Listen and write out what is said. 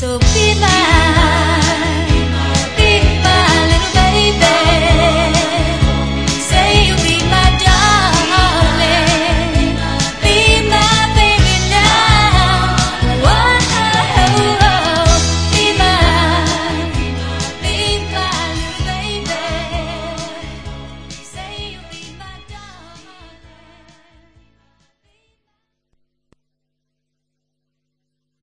So be